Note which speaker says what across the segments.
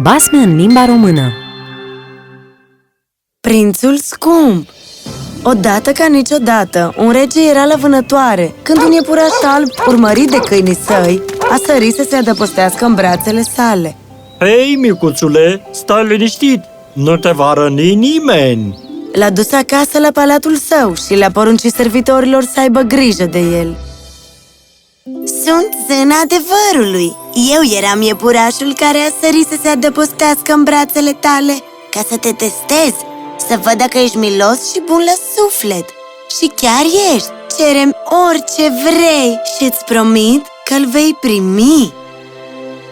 Speaker 1: Basme în limba română.
Speaker 2: Prințul scump. Odată ca niciodată, un rege era la vânătoare. Când un iepuraș alb, urmărit de câinii săi, a sărit să se adăpostească în brațele sale.
Speaker 3: Hei, micuțule, stai liniștit! Nu te va răni nimeni!
Speaker 2: L-a dus acasă la palatul său și le-a poruncit servitorilor să aibă grijă de el. Sunt zâna adevărului Eu eram iepurașul care a sărit să se adăpostească în brațele tale Ca să te testez, să văd dacă ești milos și bun la suflet. Și chiar ești. Cerem orice vrei și îți promit că îl vei primi.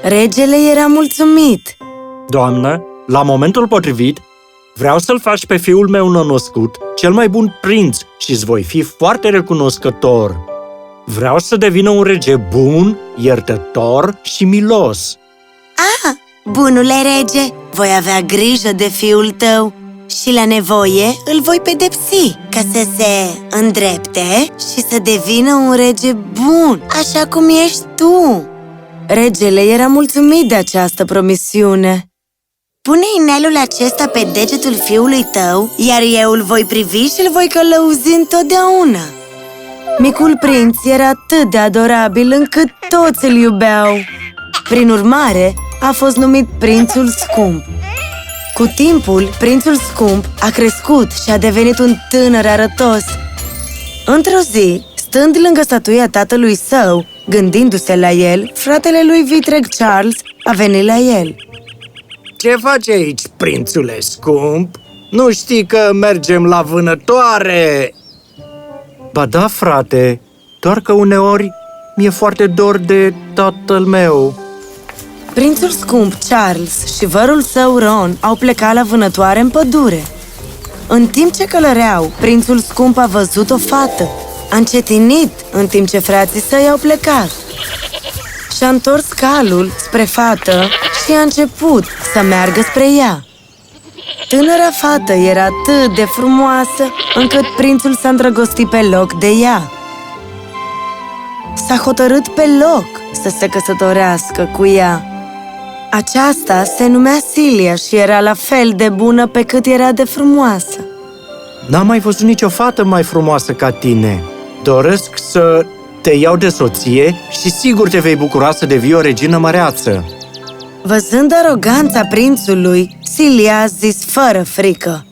Speaker 2: Regele era mulțumit.
Speaker 3: Doamnă, la momentul potrivit, vreau să-l faci pe fiul meu născut cel mai bun prinț și îți voi fi foarte recunoscător. Vreau să devină un rege bun, iertător și milos.
Speaker 2: Ah, bunule rege, voi avea grijă de fiul tău și la nevoie îl voi pedepsi ca să se îndrepte și să devină un rege bun, așa cum ești tu. Regele era mulțumit de această promisiune. Pune inelul acesta pe degetul fiului tău, iar eu îl voi privi și îl voi călăuzi întotdeauna. Micul prinț era atât de adorabil încât toți îl iubeau. Prin urmare, a fost numit Prințul Scump. Cu timpul, Prințul Scump a crescut și a devenit un tânăr arătos. Într-o zi, stând lângă statuia tatălui său, gândindu-se la el, fratele lui vitreg Charles a venit la el.
Speaker 3: Ce faci aici, prințule scump? Nu știi că mergem la vânătoare? Ba da, frate, doar că uneori mi-e foarte dor de tatăl meu.
Speaker 2: Prințul scump Charles și vărul său Ron au plecat la vânătoare în pădure. În timp ce călăreau, prințul scump a văzut o fată. A încetinit în timp ce frații săi au plecat. Și-a întors calul spre fată și a început să meargă spre ea. Tânăra fată era atât de frumoasă încât prințul s-a îndrăgostit pe loc de ea. S-a hotărât pe loc să se căsătorească cu ea. Aceasta se numea Silia și era la fel de bună pe cât era de frumoasă.
Speaker 3: N-am mai văzut nicio fată mai frumoasă ca tine. Doresc să te iau de soție și sigur te vei bucura să devii o regină măreață.
Speaker 2: Văzând aroganța prințului, Silia a zis fără frică.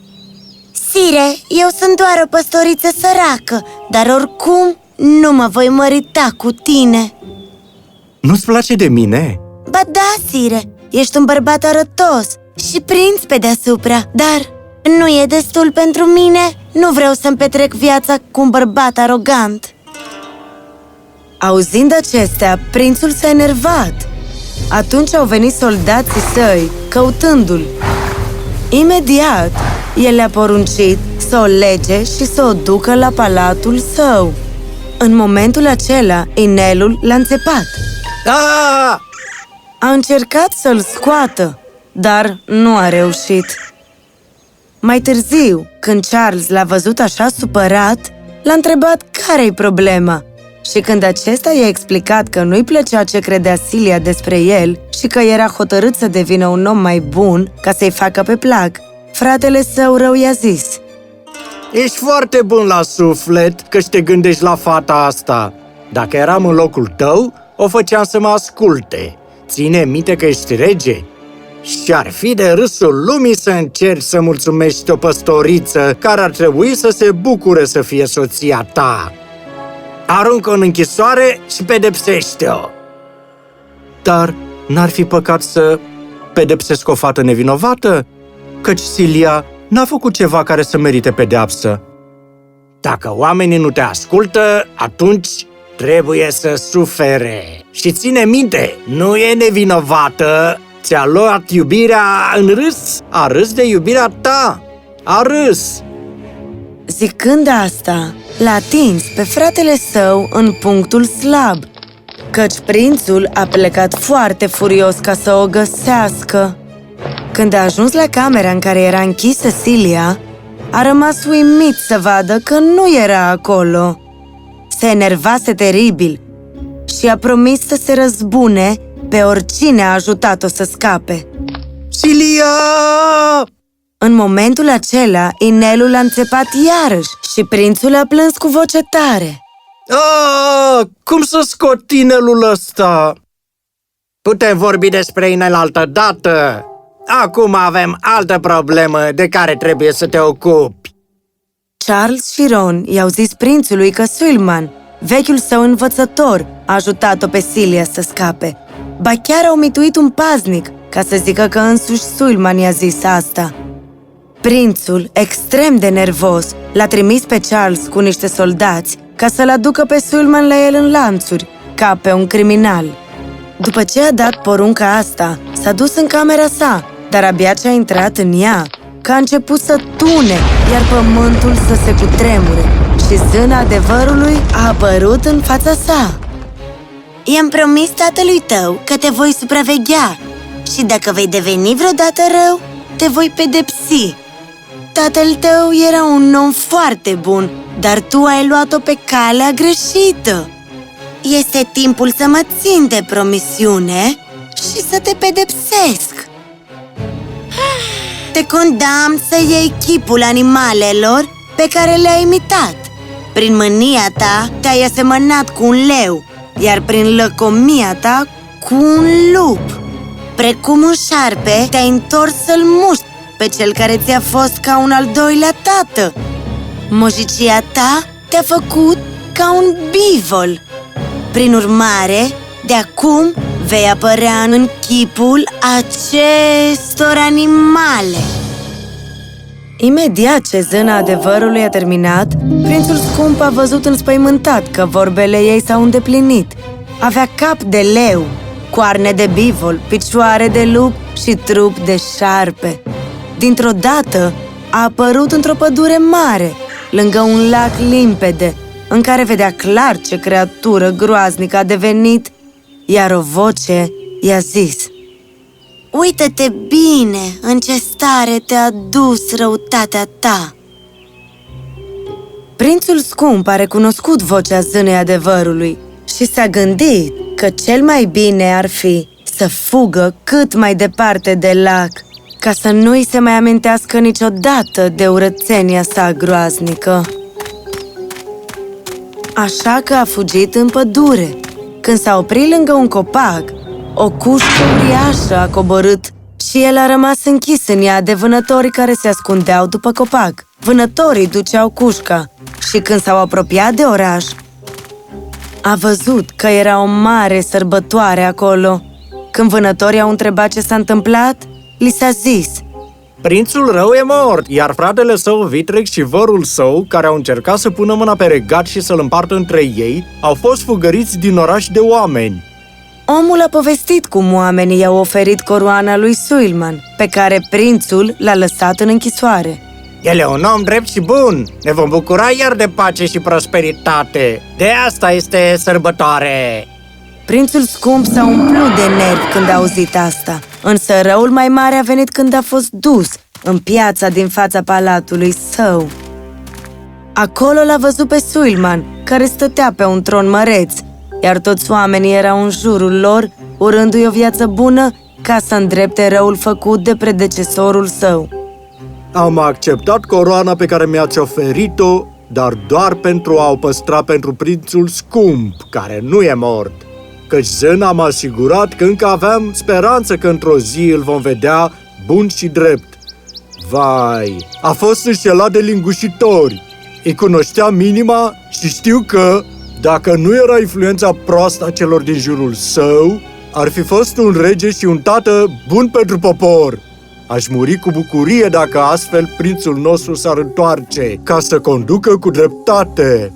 Speaker 2: Sire, eu sunt doar o păstoriță săracă, dar oricum nu mă voi mărita cu tine.
Speaker 3: Nu-ți place de mine?
Speaker 2: Ba da, sire, ești un bărbat arătos și prinț pe deasupra, dar nu e destul pentru mine. Nu vreau să-mi petrec viața cu un bărbat arogant. Auzind acestea, prințul s-a enervat. Atunci au venit soldații săi, căutându-l. Imediat, el le-a poruncit să o lege și să o ducă la palatul său. În momentul acela, inelul l-a înțepat.
Speaker 3: Da!
Speaker 2: A încercat să-l scoată, dar nu a reușit. Mai târziu, când Charles l-a văzut așa supărat, l-a întrebat care-i problema. Și când acesta i-a explicat că nu-i plăcea ce credea Silia despre el și că era hotărât să devină un om mai bun ca să-i facă pe plac, fratele său rău i-a zis
Speaker 3: Ești foarte bun la suflet că te gândești la fata asta. Dacă eram în locul tău, o făceam să mă asculte. Ține minte că ești rege. Și ar fi de râsul lumii să încerci să mulțumești o păstoriță care ar trebui să se bucure să fie soția ta. Aruncă în închisoare și pedepsește-o. Dar n-ar fi păcat să pedepsesc o fată nevinovată? Căci Silia n-a făcut ceva care să merite pedeapsă. Dacă oamenii nu te ascultă, atunci trebuie să sufere. Și ține minte, nu e nevinovată. Ți-a luat iubirea în râs, a râs de iubirea ta. A râs.
Speaker 2: Zicând asta, l-a atins pe fratele său în punctul slab, căci prințul a plecat foarte furios ca să o găsească. Când a ajuns la camera în care era închisă Silia, a rămas uimit să vadă că nu era acolo. Se enervase teribil și a promis să se răzbune Pe oricine a ajutat-o să scape.
Speaker 3: Silia!
Speaker 2: În momentul acela, inelul a înțepat iarăși și prințul a plâns cu voce tare.
Speaker 3: Ah, cum să scot tinelul ăsta? Putem vorbi despre inel altă dată. Acum avem altă problemă de care trebuie să te ocupi.
Speaker 2: Charles și Ron i-au zis prințului că Suilman, vechiul său învățător, a ajutat-o pe Silia să scape. Ba chiar au mituit un paznic, ca să zică că însuși Suilman i-a zis asta. Prințul, extrem de nervos, l-a trimis pe Charles cu niște soldați ca să-l aducă pe Suilman la el în lanțuri, ca pe un criminal. După ce a dat porunca asta, s-a dus în camera sa, dar abia ce a intrat în ea, că a început să tune, iar pământul să se cutremure și zâna adevărului a apărut în fața sa. I-am promis tatălui tău că te voi supraveghea și dacă vei deveni vreodată rău, te voi pedepsi. Tatăl tău era un om foarte bun, dar tu ai luat-o pe calea greșită. Este timpul să mă țin de promisiune și să te pedepsesc. Te condamn să iei chipul animalelor pe care le-ai imitat. Prin mânia ta te-ai asemănat cu un leu, iar prin lăcomia ta cu un lup. Precum un șarpe, te-ai întors să-l muști pe cel care ți-a fost ca un al doilea tată. Mojicia ta te-a făcut ca un bivol. Prin urmare, de acum vei apărea în chipul acestor animale. Imediat ce zâna adevărului a terminat, prințul scump a văzut înspăimântat că vorbele ei s-au îndeplinit. Avea cap de leu, coarne de bivol, picioare de lup și trup de șarpe. Dintr-o dată a apărut într-o pădure mare, lângă un lac limpede, în care vedea clar ce creatură groaznică a devenit, iar o voce i-a zis Uită-te bine în ce stare te-a dus răutatea ta! Prințul scump a recunoscut vocea zânei adevărului și s-a gândit că cel mai bine ar fi să fugă cât mai departe de lac, ca să nu-i se mai amintească niciodată de urățenia sa groaznică. Așa că a fugit în pădure. Când s-a oprit lângă un copac, o cușcă uriașă a coborât și el a rămas închis în ea de vânătorii care se ascundeau după copac. Vânătorii duceau cușca și când s-au apropiat de oraș, a văzut că era o mare sărbătoare acolo. Când vânătorii au întrebat ce s-a întâmplat, li s-a zis –
Speaker 3: Prințul rău e mort, iar fratele său Vitreg și vărul său, care au încercat să pună mâna pe regat și să-l împartă între ei, au fost fugăriți din oraș de oameni.
Speaker 2: Omul a povestit cum oamenii i-au oferit coroana lui Suilman, pe care prințul l-a lăsat în închisoare.
Speaker 3: El e un om drept și bun. Ne vom bucura iar de pace și prosperitate. De asta este sărbătoare.
Speaker 2: Prințul scump s-a umplut de nervi când a auzit asta, însă răul mai mare a venit când a fost dus în piața din fața palatului său. Acolo l-a văzut pe Suilman, care stătea pe un tron măreț, iar toți oamenii erau în jurul lor, urându-i o viață bună ca să îndrepte răul făcut de predecesorul său.
Speaker 3: Am acceptat coroana pe care mi-ați oferit-o, dar doar pentru a o păstra pentru prințul scump, care nu e mort. Căci zâna m-a asigurat că încă aveam speranță că într-o zi îl vom vedea bun și drept. Vai, a fost înșelat de lingușitori. Îi cunoștea minima și știu că, dacă nu era influența proastă a celor din jurul său, ar fi fost un rege și un tată bun pentru popor. Aș muri cu bucurie dacă astfel prințul nostru s-ar întoarce, ca să conducă cu dreptate.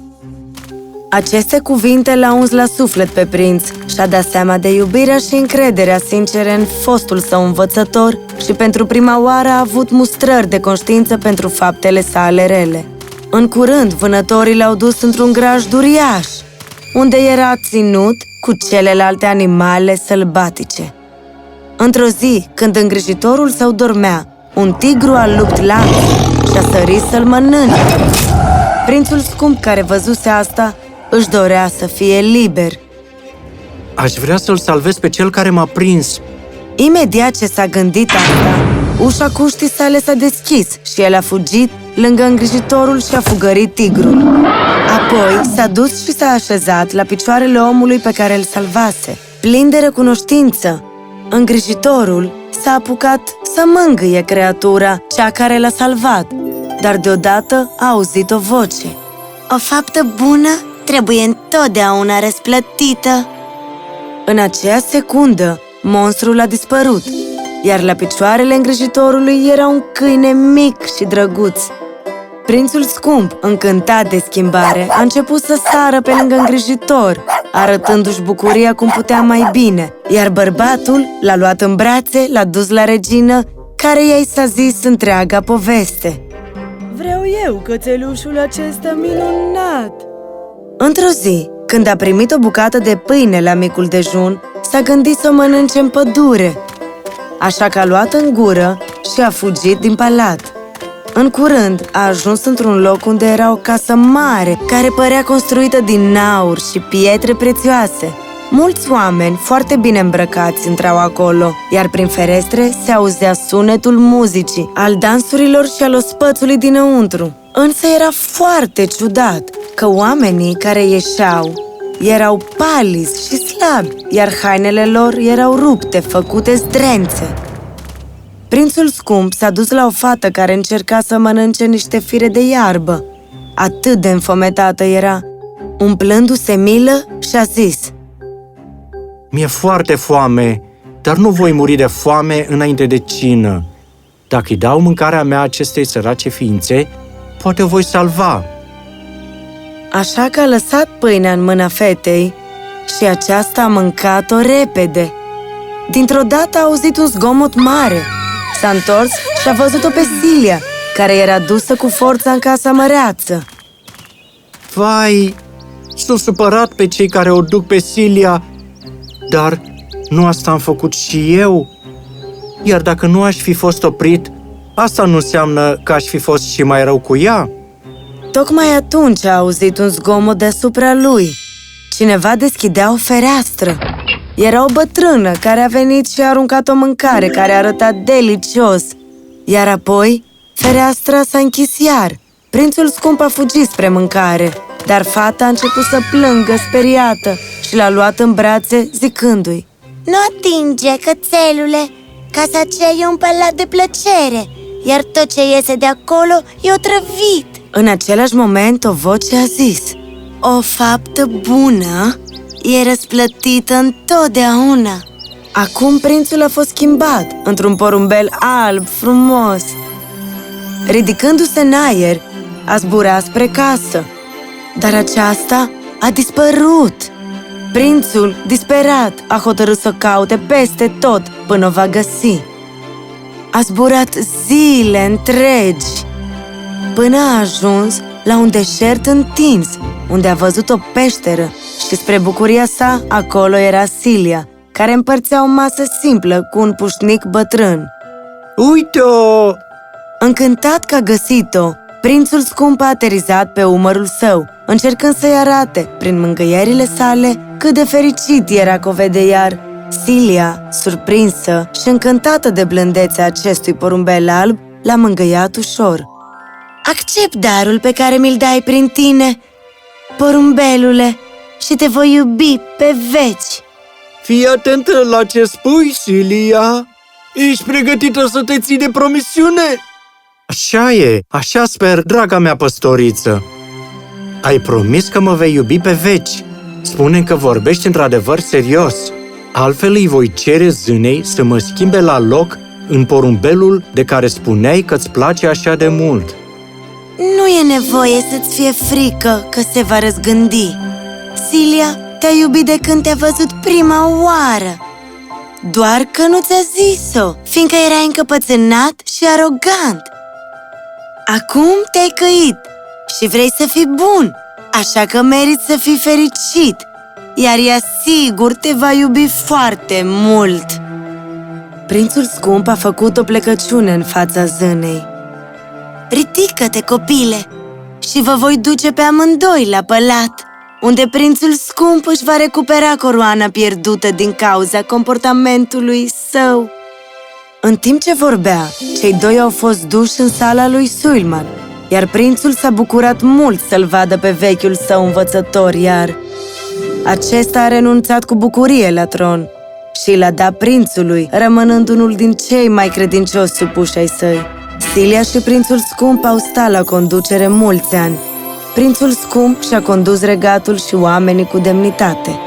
Speaker 2: Aceste cuvinte l-au uns la suflet pe prinț și-a dat seama de iubirea și încrederea sincere în fostul său învățător și pentru prima oară a avut mustrări de conștiință pentru faptele sale rele. În curând, vânătorii l-au dus într-un graj duriaș, unde era ținut cu celelalte animale sălbatice. Într-o zi, când îngrijitorul său dormea, un tigru a lupt lanț și a sărit să-l mănânce. Prințul scump care văzuse asta își dorea să fie liber.
Speaker 3: Aș vrea să-l salvez pe cel care m-a prins.
Speaker 2: Imediat ce s-a gândit asta, ușa cuștii sale s-a deschis și el a fugit lângă îngrijitorul și a fugărit tigrul. Apoi s-a dus și s-a așezat la picioarele omului pe care îl salvase. Plin de recunoștință, îngrijitorul s-a apucat să mângâie creatura, cea care l-a salvat, dar deodată a auzit o voce. O faptă bună trebuie întotdeauna răsplătită. În aceea secundă, monstrul a dispărut, iar la picioarele îngrijitorului era un câine mic și drăguț. Prințul scump, încântat de schimbare, a început să sară pe lângă îngrijitor, arătându-și bucuria cum putea mai bine, iar bărbatul l-a luat în brațe, l-a dus la regină, care i-a s-a zis întreaga poveste.
Speaker 4: Vreau eu cățelușul acesta minunat!
Speaker 2: Într-o zi, când a primit o bucată de pâine la micul dejun, s-a gândit să o mănânce în pădure. Așa că a luat în gură și a fugit din palat. În curând, a ajuns într-un loc unde era o casă mare, care părea construită din aur și pietre prețioase. Mulți oameni foarte bine îmbrăcați intrau acolo, iar prin ferestre se auzea sunetul muzicii, al dansurilor și al ospățului dinăuntru. Însă era foarte ciudat că oamenii care ieșeau erau palizi și slabi, iar hainele lor erau rupte, făcute zdrențe. Prințul scump s-a dus la o fată care încerca să mănânce niște fire de iarbă. Atât de înfometată era. Umplându-se milă, și-a zis
Speaker 3: Mi-e foarte foame, dar nu voi muri de foame înainte de cină. Dacă îi dau mâncarea mea acestei sărace ființe, poate o voi salva.
Speaker 2: Așa că a lăsat pâinea în mâna fetei și aceasta a mâncat-o repede. Dintr-o dată a auzit un zgomot mare. S-a întors și a văzut-o pe Silia, care era dusă cu forța în casa măreață.
Speaker 3: Vai, sunt supărat pe cei care o duc pe Silia, dar nu asta am făcut și eu? Iar dacă nu aș fi fost oprit, asta nu înseamnă că aș fi fost și mai rău cu ea?
Speaker 2: Tocmai atunci a auzit un zgomot deasupra lui. Cineva deschidea o fereastră. Era o bătrână care a venit și a aruncat o mâncare care arăta delicios. Iar apoi, fereastra s-a închis iar. Prințul scump a fugit spre mâncare, dar fata a început să plângă speriată și l-a luat în brațe zicându-i
Speaker 5: Nu atinge, cățelule! Casa aceea e un palat de plăcere, iar tot ce iese de acolo e otrăvit!
Speaker 2: În același moment, o voce a zis
Speaker 5: O faptă bună e răsplătită întotdeauna!
Speaker 2: Acum prințul a fost schimbat într-un porumbel alb, frumos. Ridicându-se în aer, a zburat spre casă, dar aceasta a dispărut. Prințul, disperat, a hotărât să caute peste tot până o va găsi. A zburat zile întregi, până a ajuns la un deșert întins, unde a văzut o peșteră și spre bucuria sa, acolo era Silia, care împărțea o masă simplă cu un pușnic bătrân.
Speaker 3: Uite-o!
Speaker 2: Încântat că a găsit-o, prințul scump a aterizat pe umărul său, încercând să-i arate, prin mângâierile sale, cât de fericit era că o vede iar. Silia, surprinsă și încântată de blândețea acestui porumbel alb, l-a mângâiat ușor.
Speaker 5: Accept darul pe care mi-l dai prin tine, porumbelule, și te voi iubi pe veci.
Speaker 3: Fii atentă la ce spui, Silia! Ești pregătită să te ții de promisiune? Așa e, așa sper, draga mea păstoriță. Ai promis că mă vei iubi pe veci. Spune că vorbești într-adevăr serios. Altfel îi voi cere zânei să mă schimbe la loc în porumbelul de care spuneai că-ți place așa de mult.
Speaker 5: Nu e nevoie să-ți fie frică că se va răzgândi. Silia te-a iubit de când te-a văzut prima oară. Doar că nu ți-a zis-o, fiindcă erai încăpățânat și arogant. Acum te-ai căit și vrei să fii bun, așa că meriți să fii fericit, iar ea sigur te va iubi foarte mult.
Speaker 2: Prințul scump a făcut o plecăciune în fața zânei.
Speaker 5: Ridică-te, copile, și vă voi duce pe amândoi la pălat.
Speaker 6: unde prințul scump își va recupera coroana pierdută din cauza comportamentului său.
Speaker 2: În timp ce vorbea, cei doi au fost duși în sala lui Suilman, iar prințul s-a bucurat mult să-l vadă pe vechiul său învățător, iar acesta a renunțat cu bucurie la tron și l-a dat prințului, rămânând unul din cei mai credincioși supuși ai săi. Silia și prințul scump au stat la conducere mulți ani. Prințul scump și-a condus regatul și oamenii cu demnitate.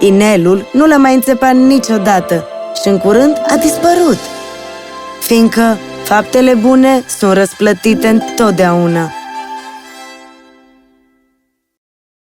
Speaker 2: Inelul nu l-a mai înțepat niciodată și în curând a dispărut, fiindcă faptele bune sunt răsplătite întotdeauna.